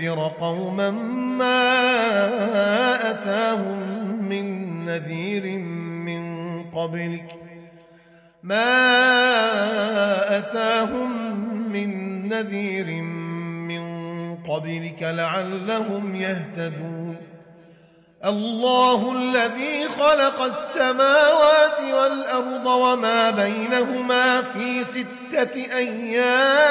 لتنذر قوما ما أتاهم من نذير من قبلك. ما أتاهم من نذير من قبلك لعلهم يهتدون. الله الذي خلق السماوات والأرض وما بينهما في ستة أيام.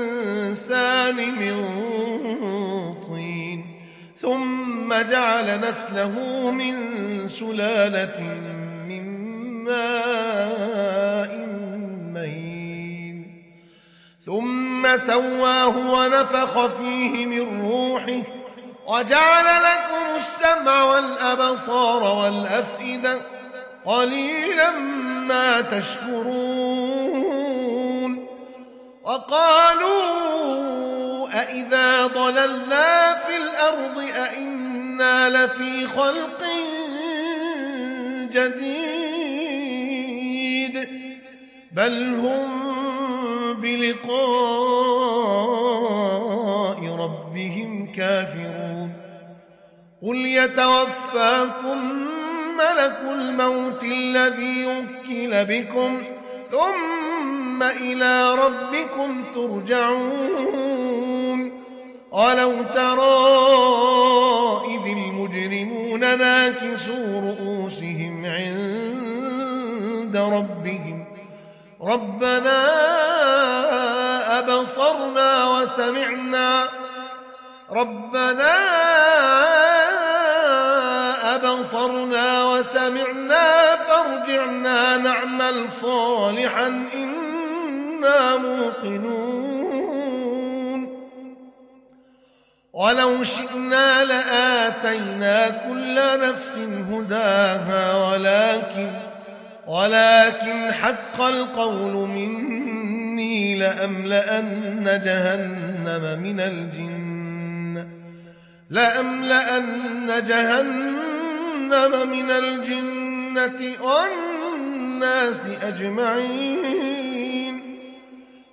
الإنسان من طين ثم جعل نسله من سلالة من ماء مين ثم سواه ونفخ فيه من روحه وجعل لكم السمع والأبصار والأفئدة قليلا ما تشكرون. وقالوا أئذا ضللنا في الأرض أئنا لفي خلق جديد بل هم بلقاء ربهم كافرون قل يتوفاكم ملك الموت الذي يوكل بكم ثم إلى ربكم ترجعون. ولو ترى إذ المجرمون ناكسوا رؤوسهم عند ربهم. ربنا أبصرنا وسمعنا. ربنا أبصرنا وسمعنا فارجعنا نعمل صالحا إنا موقنون. ولو شئنا لآتينا كل نفس هداها ولكن ولكن حق القول مني لأملأن جهنم من الجن لأملأن جهنم من الجنة والناس أجمعين.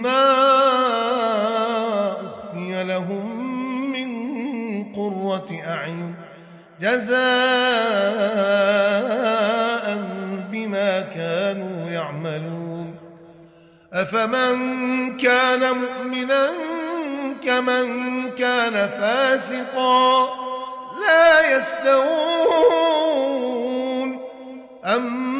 ما أخفي لهم من قرة أعين جزاء بما كانوا يعملون أفمن كان مؤمنا كمن كان فاسقا لا يستوون أما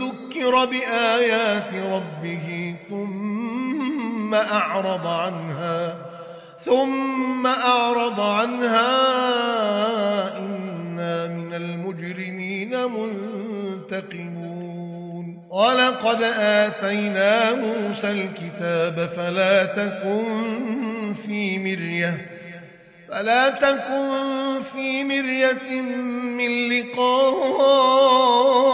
ذكر بآيات ربه ثم أعرض عنها ثم أعرض عنها إنا من المجرمين منتقمون. ولقد آتينا موسى الكتاب فلا تكن في مرية فلا تكن في مرية من لقائه.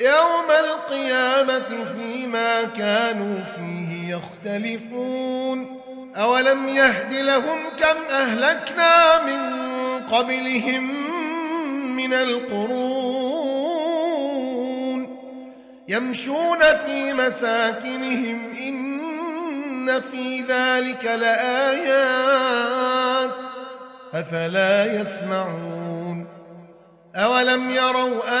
يوم القيامة فيما كانوا فيه يختلفون. أولم يهد لهم كم أهلكنا من قبلهم من القرون. يمشون في مساكنهم إن في ذلك لآيات. أفلا يسمعون؟ أولم يروا